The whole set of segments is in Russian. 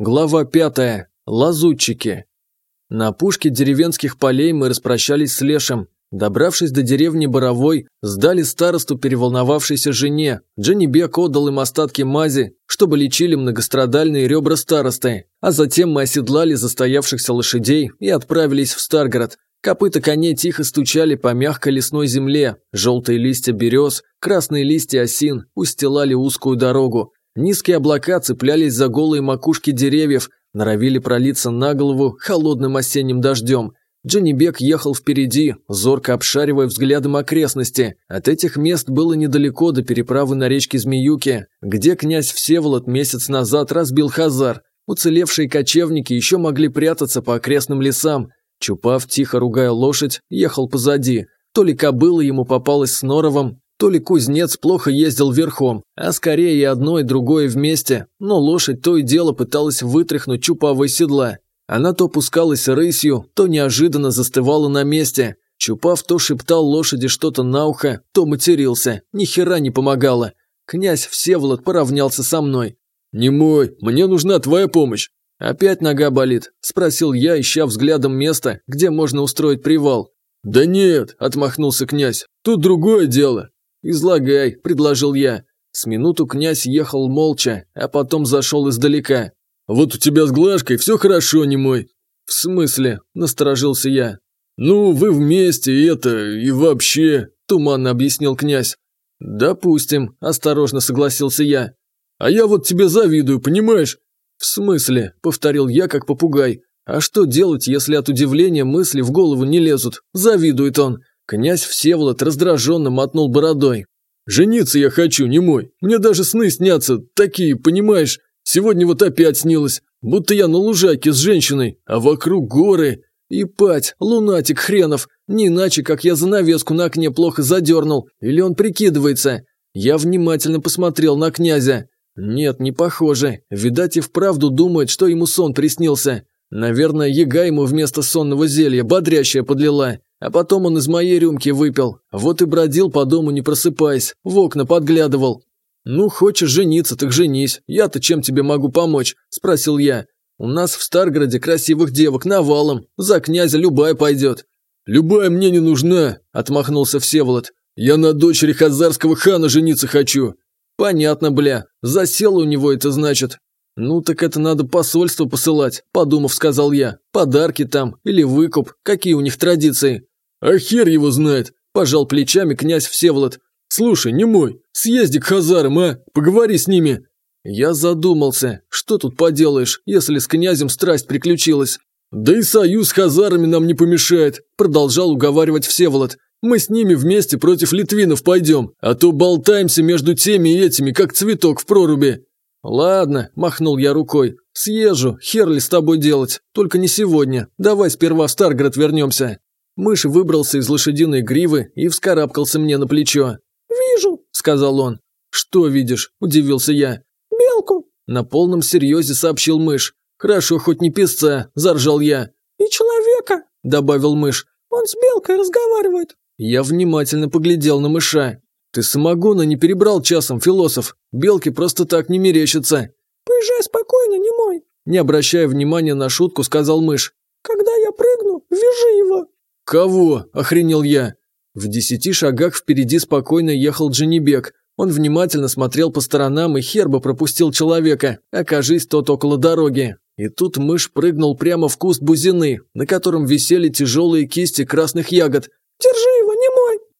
Глава пятая. Лазутчики. На пушке деревенских полей мы распрощались с Лешем. Добравшись до деревни Боровой, сдали старосту переволновавшейся жене. Дженнибек отдал им остатки мази, чтобы лечили многострадальные ребра старосты. А затем мы оседлали застоявшихся лошадей и отправились в Старгород. Копыта коней тихо стучали по мягкой лесной земле. Желтые листья берез, красные листья осин устилали узкую дорогу. Низкие облака цеплялись за голые макушки деревьев, норовили пролиться на голову холодным осенним дождем. Дженнибек ехал впереди, зорко обшаривая взглядом окрестности. От этих мест было недалеко до переправы на речке Змеюки, где князь Всеволод месяц назад разбил хазар. Уцелевшие кочевники еще могли прятаться по окрестным лесам. Чупав, тихо ругая лошадь, ехал позади. То ли кобыла ему попалась с норовом, то ли кузнец плохо ездил верхом, а скорее и одно, и другое вместе, но лошадь то и дело пыталась вытряхнуть чупавое седла. Она то пускалась рысью, то неожиданно застывала на месте. Чупав то шептал лошади что-то на ухо, то матерился, ни хера не помогало. Князь Всеволод поравнялся со мной. «Не мой, мне нужна твоя помощь!» «Опять нога болит?» – спросил я, ища взглядом место, где можно устроить привал. «Да нет», – отмахнулся князь, – «тут другое дело. «Излагай», – предложил я. С минуту князь ехал молча, а потом зашел издалека. «Вот у тебя с Глажкой все хорошо, не мой. «В смысле?» – насторожился я. «Ну, вы вместе, и это, и вообще», – туманно объяснил князь. «Допустим», – осторожно согласился я. «А я вот тебе завидую, понимаешь?» «В смысле?» – повторил я, как попугай. «А что делать, если от удивления мысли в голову не лезут? Завидует он. Князь Всеволод раздраженно мотнул бородой. «Жениться я хочу, не мой. Мне даже сны снятся, такие, понимаешь? Сегодня вот опять снилось, будто я на лужайке с женщиной, а вокруг горы. И пать, лунатик хренов, не иначе, как я занавеску на окне плохо задернул, или он прикидывается. Я внимательно посмотрел на князя. Нет, не похоже. Видать, и вправду думает, что ему сон приснился. Наверное, яга ему вместо сонного зелья бодрящее подлила. А потом он из моей рюмки выпил. Вот и бродил по дому, не просыпаясь, в окна подглядывал. «Ну, хочешь жениться, так женись. Я-то чем тебе могу помочь?» – спросил я. «У нас в Старгороде красивых девок навалом. За князя любая пойдет». «Любая мне не нужна», – отмахнулся Всеволод. «Я на дочери хазарского хана жениться хочу». «Понятно, бля. Засело у него это значит. «Ну так это надо посольство посылать», – подумав, сказал я. «Подарки там или выкуп, какие у них традиции». «А хер его знает», – пожал плечами князь Всеволод. «Слушай, не мой, съезди к хазарам, а, поговори с ними». Я задумался, что тут поделаешь, если с князем страсть приключилась. «Да и союз с хазарами нам не помешает», – продолжал уговаривать Всеволод. «Мы с ними вместе против литвинов пойдем, а то болтаемся между теми и этими, как цветок в проруби». «Ладно», – махнул я рукой. «Съезжу, хер ли с тобой делать, только не сегодня. Давай сперва в Старгород вернемся». Мышь выбрался из лошадиной гривы и вскарабкался мне на плечо. «Вижу», – сказал он. «Что видишь?» – удивился я. «Белку», – на полном серьезе сообщил мышь. «Хорошо, хоть не песца», – заржал я. «И человека», – добавил мышь. «Он с белкой разговаривает». Я внимательно поглядел на мыша. Ты самогона не перебрал часом, философ. Белки просто так не мерещатся. Поезжай спокойно, не мой. Не обращая внимания на шутку, сказал мышь. Когда я прыгну, вяжи его. Кого? Охренел я. В десяти шагах впереди спокойно ехал Дженебек. Он внимательно смотрел по сторонам и хер бы пропустил человека, окажись тот около дороги. И тут мышь прыгнул прямо в куст бузины, на котором висели тяжелые кисти красных ягод. «Держи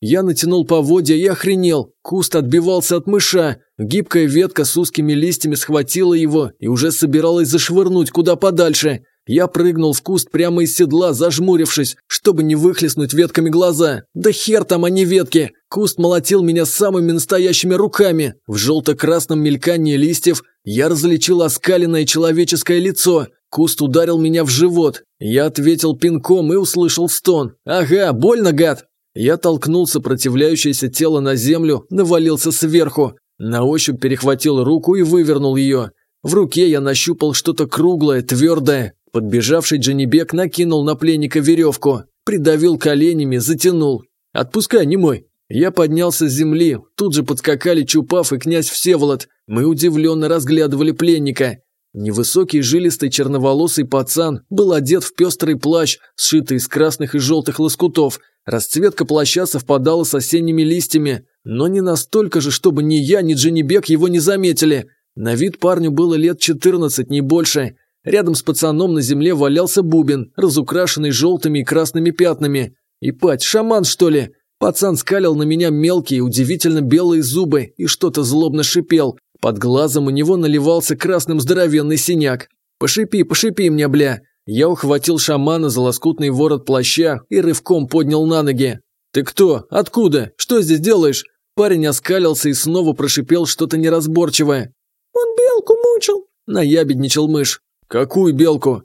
я натянул поводья и охренел. Куст отбивался от мыша. Гибкая ветка с узкими листьями схватила его и уже собиралась зашвырнуть куда подальше. Я прыгнул в куст прямо из седла, зажмурившись, чтобы не выхлестнуть ветками глаза. Да хер там они ветки! Куст молотил меня самыми настоящими руками. В желто-красном мелькании листьев я различил оскаленное человеческое лицо. Куст ударил меня в живот. Я ответил пинком и услышал стон. «Ага, больно, гад!» Я толкнул сопротивляющееся тело на землю, навалился сверху. На ощупь перехватил руку и вывернул ее. В руке я нащупал что-то круглое, твердое. Подбежавший Джанибек накинул на пленника веревку. Придавил коленями, затянул. «Отпускай, не мой. Я поднялся с земли. Тут же подскакали Чупав и князь Всеволод. Мы удивленно разглядывали пленника. Невысокий жилистый черноволосый пацан был одет в пестрый плащ, сшитый из красных и желтых лоскутов. Расцветка плаща совпадала с осенними листьями, но не настолько же, чтобы ни я, ни Дженнибек его не заметили. На вид парню было лет 14, не больше. Рядом с пацаном на земле валялся бубен, разукрашенный желтыми и красными пятнами. И пать, шаман что ли? Пацан скалил на меня мелкие, удивительно белые зубы и что-то злобно шипел. Под глазом у него наливался красным здоровенный синяк. «Пошипи, пошипи мне, бля!» Я ухватил шамана за лоскутный ворот плаща и рывком поднял на ноги. «Ты кто? Откуда? Что здесь делаешь?» Парень оскалился и снова прошипел что-то неразборчивое. «Он белку мучил!» – наябедничал мышь. «Какую белку?»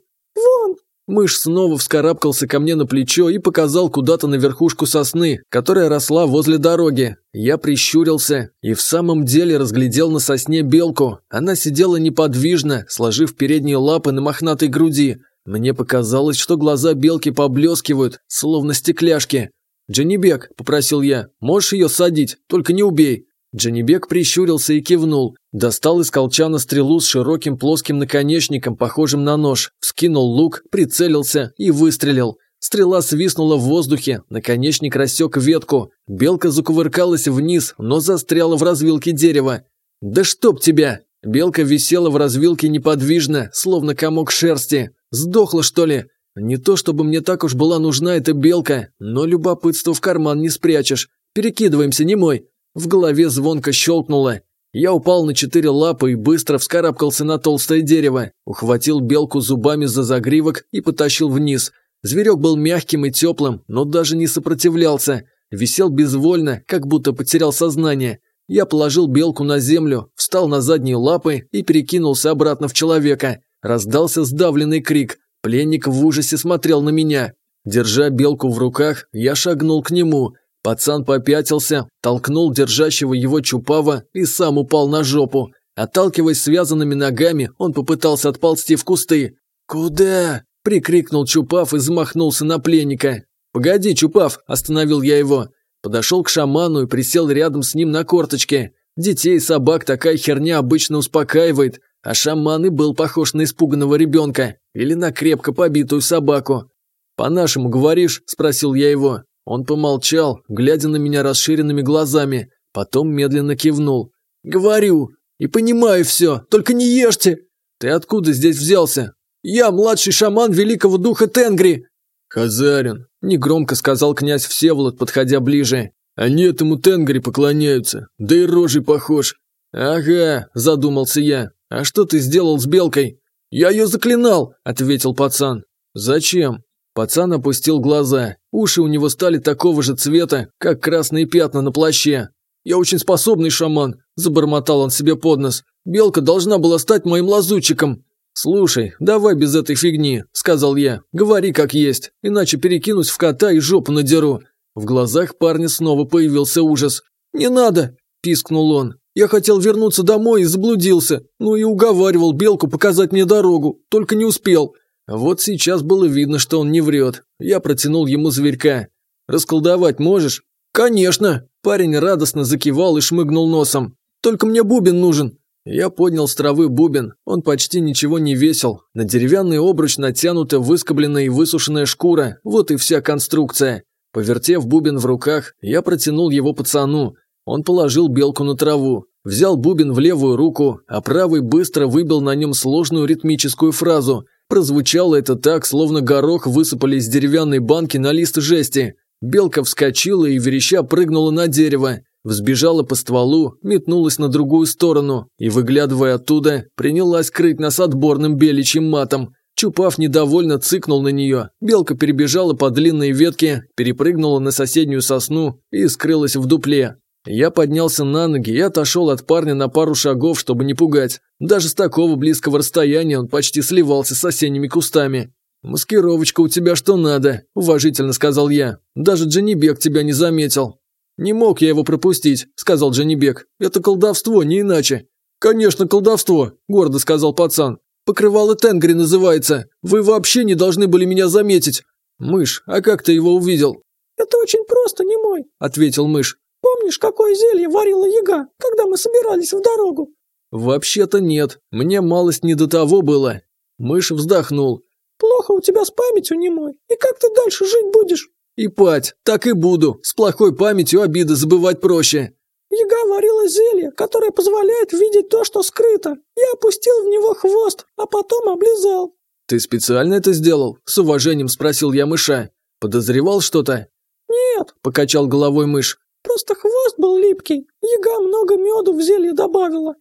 Мышь снова вскарабкался ко мне на плечо и показал куда-то на верхушку сосны, которая росла возле дороги. Я прищурился и в самом деле разглядел на сосне белку. Она сидела неподвижно, сложив передние лапы на мохнатой груди. Мне показалось, что глаза белки поблескивают, словно стекляшки. «Дженнибек», – попросил я, – «можешь ее садить, только не убей». Джанибек прищурился и кивнул, достал из колчана стрелу с широким плоским наконечником, похожим на нож, вскинул лук, прицелился и выстрелил. Стрела свистнула в воздухе, наконечник рассек ветку. Белка закувыркалась вниз, но застряла в развилке дерева. «Да чтоб тебя!» Белка висела в развилке неподвижно, словно комок шерсти. «Сдохла, что ли?» Не то чтобы мне так уж была нужна эта белка, но любопытство в карман не спрячешь. Перекидываемся, не мой. В голове звонко щелкнуло. Я упал на четыре лапы и быстро вскарабкался на толстое дерево, ухватил белку зубами за загривок и потащил вниз. Зверек был мягким и теплым, но даже не сопротивлялся. Висел безвольно, как будто потерял сознание. Я положил белку на землю, встал на задние лапы и перекинулся обратно в человека. Раздался сдавленный крик. Пленник в ужасе смотрел на меня. Держа белку в руках, я шагнул к нему. Пацан попятился, толкнул держащего его Чупава и сам упал на жопу. Отталкиваясь связанными ногами, он попытался отползти в кусты. «Куда?» – прикрикнул Чупав и замахнулся на пленника. «Погоди, Чупав!» – остановил я его. Подошел к шаману и присел рядом с ним на корточке. Детей и собак такая херня обычно успокаивает, а шаман и был похож на испуганного ребенка или на крепко побитую собаку. «По-нашему говоришь?» – спросил я его. Он помолчал, глядя на меня расширенными глазами, потом медленно кивнул. «Говорю, и понимаю все, только не ешьте!» «Ты откуда здесь взялся?» «Я младший шаман великого духа Тенгри!» «Хазарин», – негромко сказал князь Всеволод, подходя ближе. «Они этому Тенгри поклоняются, да и рожей похож». «Ага», – задумался я. «А что ты сделал с белкой?» «Я ее заклинал», – ответил пацан. «Зачем?» Пацан опустил глаза, Уши у него стали такого же цвета, как красные пятна на плаще. «Я очень способный шаман», – забормотал он себе под нос. «Белка должна была стать моим лазутчиком». «Слушай, давай без этой фигни», – сказал я. «Говори как есть, иначе перекинусь в кота и жопу надеру». В глазах парня снова появился ужас. «Не надо!» – пискнул он. «Я хотел вернуться домой и заблудился. Ну и уговаривал Белку показать мне дорогу, только не успел. Вот сейчас было видно, что он не врет. Я протянул ему зверька. «Расколдовать можешь?» «Конечно!» Парень радостно закивал и шмыгнул носом. «Только мне бубен нужен!» Я поднял с травы бубен, он почти ничего не весил. На деревянный обруч натянута выскобленная и высушенная шкура, вот и вся конструкция. Повертев бубен в руках, я протянул его пацану. Он положил белку на траву, взял бубен в левую руку, а правый быстро выбил на нем сложную ритмическую фразу. Прозвучало это так, словно горох высыпали из деревянной банки на лист жести. Белка вскочила и вереща прыгнула на дерево. Взбежала по стволу, метнулась на другую сторону и, выглядывая оттуда, принялась крыть нас отборным беличьим матом. Чупав недовольно цыкнул на нее, белка перебежала по длинной ветке, перепрыгнула на соседнюю сосну и скрылась в дупле. Я поднялся на ноги и отошел от парня на пару шагов, чтобы не пугать. Даже с такого близкого расстояния он почти сливался с осенними кустами. «Маскировочка у тебя что надо», – уважительно сказал я. «Даже Дженнибек тебя не заметил». «Не мог я его пропустить», – сказал Дженнибек. «Это колдовство, не иначе». «Конечно, колдовство», – гордо сказал пацан. «Покрывало Тенгри называется. Вы вообще не должны были меня заметить». «Мышь, а как ты его увидел?» «Это очень просто, не мой», – ответил мышь. Помнишь, какое зелье варила яга, когда мы собирались в дорогу?» «Вообще-то нет, мне малость не до того было». Мышь вздохнул. «Плохо у тебя с памятью, не мой. и как ты дальше жить будешь?» «И пать, так и буду, с плохой памятью обиды забывать проще». Яга варила зелье, которое позволяет видеть то, что скрыто. Я опустил в него хвост, а потом облизал. «Ты специально это сделал?» – с уважением спросил я мыша. «Подозревал что-то?» «Нет», – покачал головой мышь просто хвост был липкий, яга много меду в зелье добавила».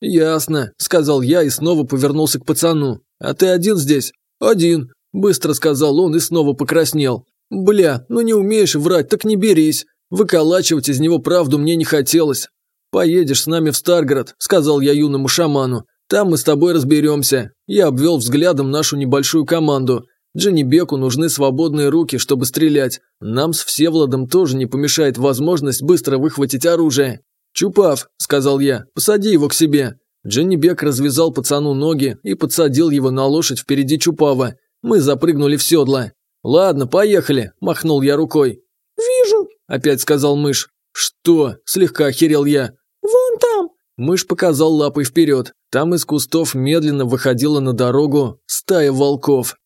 «Ясно», — сказал я и снова повернулся к пацану. «А ты один здесь?» «Один», — быстро сказал он и снова покраснел. «Бля, ну не умеешь врать, так не берись. Выколачивать из него правду мне не хотелось». «Поедешь с нами в Старгород», — сказал я юному шаману. «Там мы с тобой разберемся». Я обвел взглядом нашу небольшую команду. Дженнибеку нужны свободные руки, чтобы стрелять. Нам с Всеволодом тоже не помешает возможность быстро выхватить оружие. «Чупав», – сказал я, – «посади его к себе». Дженнибек развязал пацану ноги и подсадил его на лошадь впереди Чупава. Мы запрыгнули в седло. «Ладно, поехали», – махнул я рукой. «Вижу», – опять сказал мышь. «Что?» – слегка охерел я. «Вон там». Мышь показал лапой вперед. Там из кустов медленно выходила на дорогу стая волков.